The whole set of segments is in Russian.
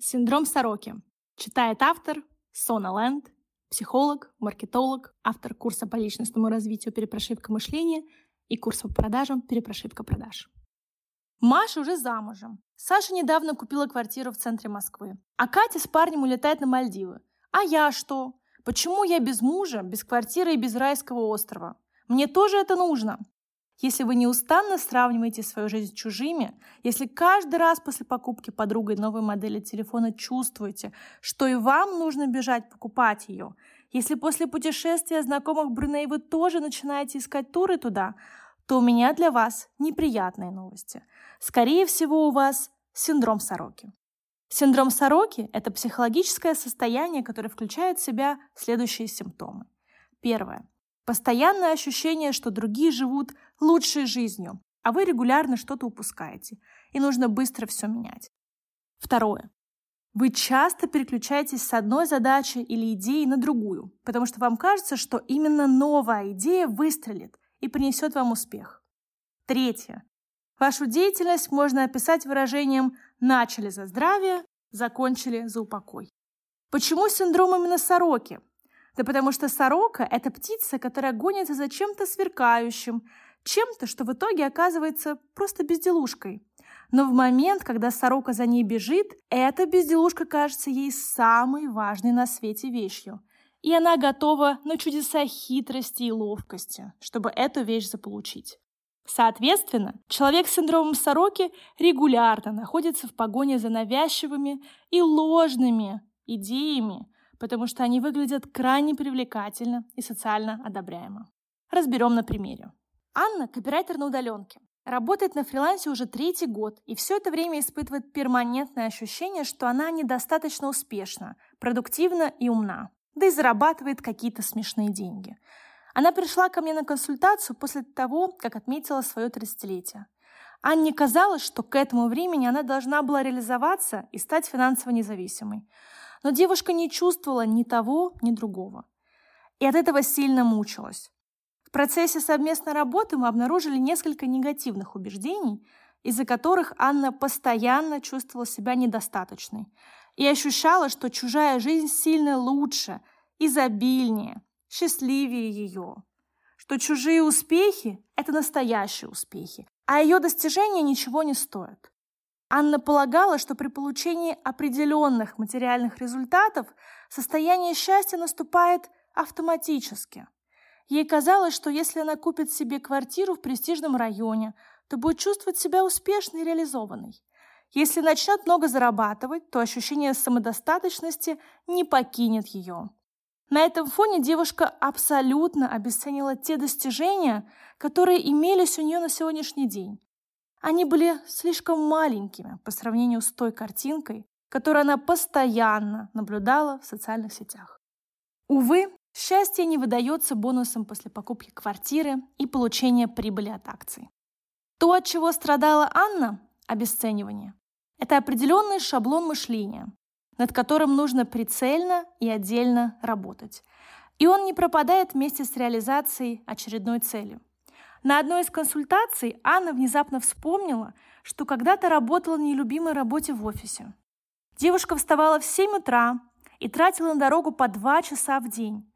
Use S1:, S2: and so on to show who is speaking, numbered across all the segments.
S1: Синдром сороки. Читает автор Сона Лэнд, психолог, маркетолог, автор курса по личностному развитию «Перепрошивка мышления» и курса по продажам «Перепрошивка продаж». Маша уже замужем. Саша недавно купила квартиру в центре Москвы. А Катя с парнем улетает на Мальдивы. А я что? Почему я без мужа, без квартиры и без райского острова? Мне тоже это нужно. Если вы неустанно сравниваете свою жизнь с чужими, если каждый раз после покупки подругой новой модели телефона чувствуете, что и вам нужно бежать покупать ее, если после путешествия знакомых Бруней вы тоже начинаете искать туры туда, то у меня для вас неприятные новости. Скорее всего, у вас синдром сороки. Синдром сороки – это психологическое состояние, которое включает в себя следующие симптомы. Первое Постоянное ощущение, что другие живут лучшей жизнью, а вы регулярно что-то упускаете, и нужно быстро все менять. Второе. Вы часто переключаетесь с одной задачи или идеи на другую, потому что вам кажется, что именно новая идея выстрелит и принесет вам успех. Третье. Вашу деятельность можно описать выражением «начали за здравие, закончили за упокой». Почему синдром именно сороки? Да потому что сорока — это птица, которая гонится за чем-то сверкающим, чем-то, что в итоге оказывается просто безделушкой. Но в момент, когда сорока за ней бежит, эта безделушка кажется ей самой важной на свете вещью. И она готова на чудеса хитрости и ловкости, чтобы эту вещь заполучить. Соответственно, человек с синдромом сороки регулярно находится в погоне за навязчивыми и ложными идеями, потому что они выглядят крайне привлекательно и социально одобряемо. Разберем на примере. Анна – копирайтер на удаленке. Работает на фрилансе уже третий год и все это время испытывает перманентное ощущение, что она недостаточно успешна, продуктивна и умна, да и зарабатывает какие-то смешные деньги. Она пришла ко мне на консультацию после того, как отметила свое 30-летие. Анне казалось, что к этому времени она должна была реализоваться и стать финансово независимой. Но девушка не чувствовала ни того, ни другого. И от этого сильно мучилась. В процессе совместной работы мы обнаружили несколько негативных убеждений, из-за которых Анна постоянно чувствовала себя недостаточной и ощущала, что чужая жизнь сильно лучше, изобильнее, счастливее ее, что чужие успехи – это настоящие успехи, а ее достижения ничего не стоят. Анна полагала, что при получении определенных материальных результатов состояние счастья наступает автоматически. Ей казалось, что если она купит себе квартиру в престижном районе, то будет чувствовать себя успешной и реализованной. Если начнет много зарабатывать, то ощущение самодостаточности не покинет ее. На этом фоне девушка абсолютно обесценила те достижения, которые имелись у нее на сегодняшний день. Они были слишком маленькими по сравнению с той картинкой, которую она постоянно наблюдала в социальных сетях. Увы, счастье не выдается бонусом после покупки квартиры и получения прибыли от акций. То, от чего страдала Анна – обесценивание. Это определенный шаблон мышления, над которым нужно прицельно и отдельно работать. И он не пропадает вместе с реализацией очередной цели. На одной из консультаций Анна внезапно вспомнила, что когда-то работала в нелюбимой работе в офисе. Девушка вставала в 7 утра и тратила на дорогу по 2 часа в день.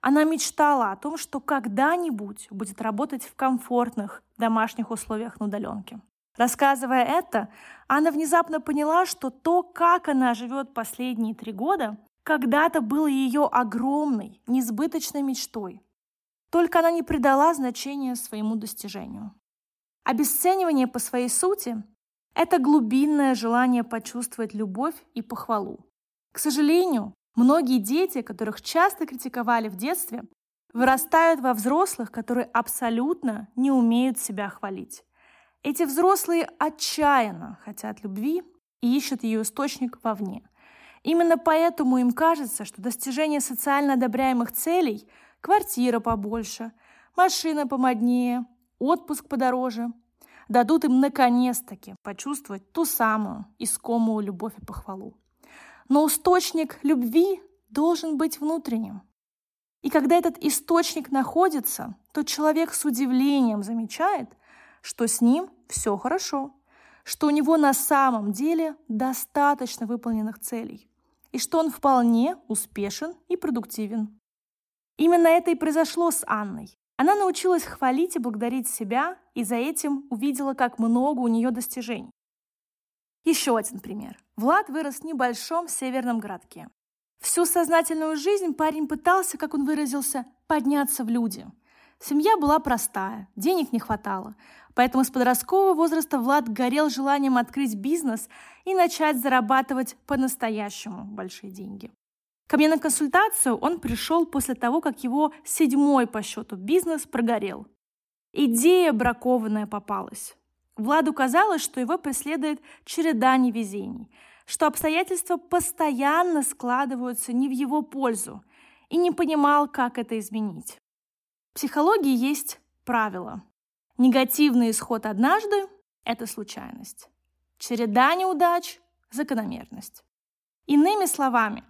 S1: Она мечтала о том, что когда-нибудь будет работать в комфортных домашних условиях на удаленке. Рассказывая это, Анна внезапно поняла, что то, как она живет последние три года, когда-то было ее огромной, несбыточной мечтой – только она не придала значения своему достижению. Обесценивание по своей сути – это глубинное желание почувствовать любовь и похвалу. К сожалению, многие дети, которых часто критиковали в детстве, вырастают во взрослых, которые абсолютно не умеют себя хвалить. Эти взрослые отчаянно хотят любви и ищут ее источник вовне. Именно поэтому им кажется, что достижение социально одобряемых целей – квартира побольше, машина помоднее, отпуск подороже. Дадут им наконец-таки почувствовать ту самую искомую любовь и похвалу. Но источник любви должен быть внутренним. И когда этот источник находится, то человек с удивлением замечает, что с ним все хорошо, что у него на самом деле достаточно выполненных целей и что он вполне успешен и продуктивен. Именно это и произошло с Анной. Она научилась хвалить и благодарить себя, и за этим увидела, как много у нее достижений. Еще один пример. Влад вырос в небольшом северном городке. Всю сознательную жизнь парень пытался, как он выразился, подняться в люди. Семья была простая, денег не хватало, поэтому с подросткового возраста Влад горел желанием открыть бизнес и начать зарабатывать по-настоящему большие деньги. Ко мне на консультацию он пришел после того, как его седьмой по счету бизнес прогорел. Идея бракованная попалась. Владу казалось, что его преследует череда невезений – что обстоятельства постоянно складываются не в его пользу, и не понимал, как это изменить. В психологии есть правило. Негативный исход однажды – это случайность. Череда неудач – закономерность. Иными словами,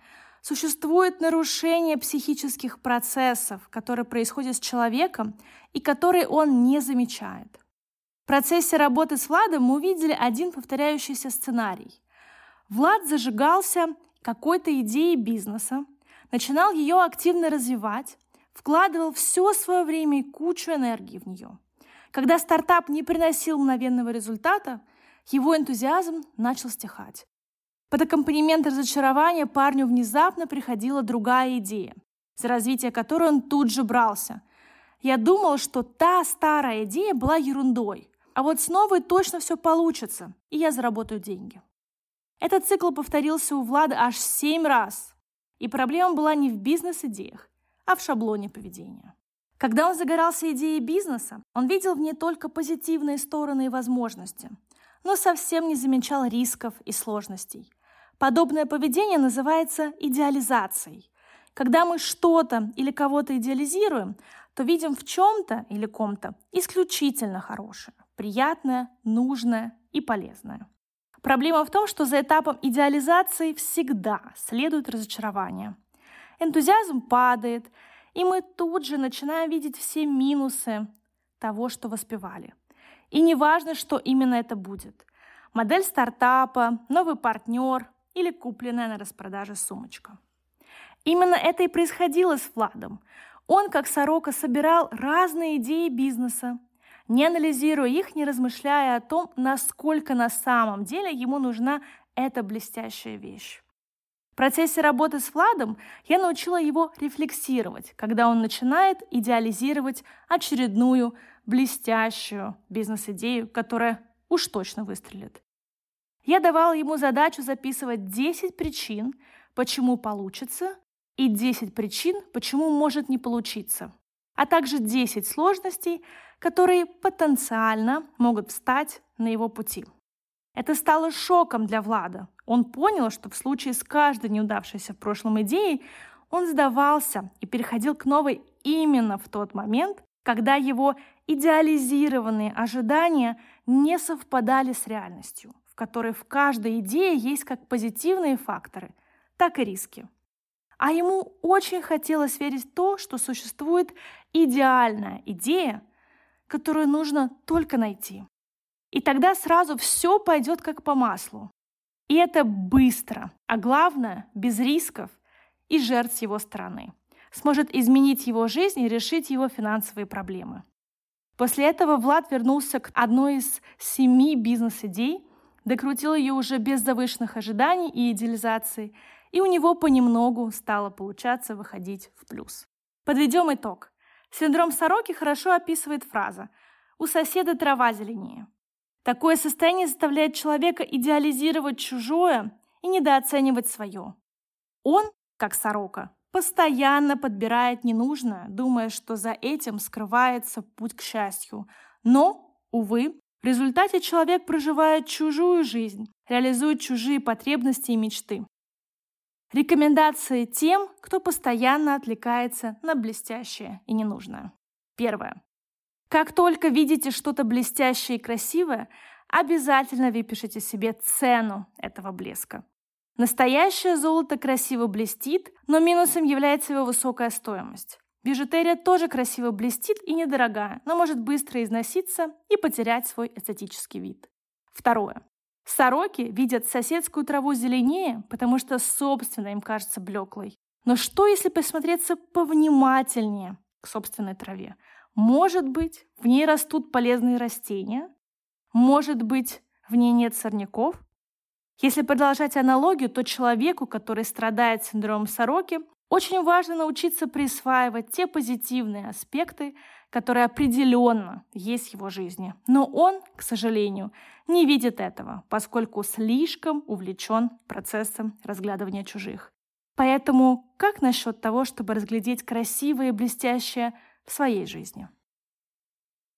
S1: существует нарушение психических процессов, которые происходят с человеком и которые он не замечает. В процессе работы с Владом мы увидели один повторяющийся сценарий. Влад зажигался какой-то идеей бизнеса, начинал ее активно развивать, вкладывал все свое время и кучу энергии в нее. Когда стартап не приносил мгновенного результата, его энтузиазм начал стихать. Под аккомпанемент разочарования парню внезапно приходила другая идея, за развитие которой он тут же брался. Я думал, что та старая идея была ерундой, а вот с новой точно все получится, и я заработаю деньги. Этот цикл повторился у Влада аж семь раз. И проблема была не в бизнес-идеях, а в шаблоне поведения. Когда он загорался идеей бизнеса, он видел в ней только позитивные стороны и возможности, но совсем не замечал рисков и сложностей. Подобное поведение называется идеализацией. Когда мы что-то или кого-то идеализируем, то видим в чем-то или ком-то исключительно хорошее, приятное, нужное и полезное. Проблема в том, что за этапом идеализации всегда следует разочарование. Энтузиазм падает, и мы тут же начинаем видеть все минусы того, что воспевали. И не важно, что именно это будет. Модель стартапа, новый партнер или купленная на распродаже сумочка. Именно это и происходило с Владом. Он, как сорока, собирал разные идеи бизнеса, не анализируя их, не размышляя о том, насколько на самом деле ему нужна эта блестящая вещь. В процессе работы с Владом я научила его рефлексировать, когда он начинает идеализировать очередную блестящую бизнес-идею, которая уж точно выстрелит. Я давала ему задачу записывать 10 причин, почему получится, и 10 причин, почему может не получиться, а также 10 сложностей, которые потенциально могут встать на его пути. Это стало шоком для Влада. Он понял, что в случае с каждой неудавшейся в прошлом идеей он сдавался и переходил к новой именно в тот момент, когда его идеализированные ожидания не совпадали с реальностью, которой в каждой идее есть как позитивные факторы, так и риски. А ему очень хотелось верить в то, что существует идеальная идея, которую нужно только найти. И тогда сразу все пойдет как по маслу. И это быстро, а главное, без рисков и жертв с его стороны. Сможет изменить его жизнь и решить его финансовые проблемы. После этого Влад вернулся к одной из семи бизнес-идей, докрутил ее уже без завышенных ожиданий и идеализации, и у него понемногу стало получаться выходить в плюс. Подведем итог. Синдром сороки хорошо описывает фраза «у соседа трава зеленее». Такое состояние заставляет человека идеализировать чужое и недооценивать свое. Он, как сорока, постоянно подбирает ненужное, думая, что за этим скрывается путь к счастью. Но, увы, в результате человек проживает чужую жизнь, реализует чужие потребности и мечты. Рекомендации тем, кто постоянно отвлекается на блестящее и ненужное. Первое. Как только видите что-то блестящее и красивое, обязательно выпишите себе цену этого блеска. Настоящее золото красиво блестит, но минусом является его высокая стоимость. Бижутерия тоже красиво блестит и недорогая, но может быстро износиться и потерять свой эстетический вид. Второе. Сороки видят соседскую траву зеленее, потому что собственная им кажется блеклой. Но что, если посмотреться повнимательнее к собственной траве? Может быть, в ней растут полезные растения? Может быть, в ней нет сорняков? Если продолжать аналогию, то человеку, который страдает синдромом сороки, очень важно научиться присваивать те позитивные аспекты, которые определенно есть в его жизни. Но он, к сожалению, не видит этого, поскольку слишком увлечен процессом разглядывания чужих. Поэтому как насчет того, чтобы разглядеть красивое и блестящее в своей жизни?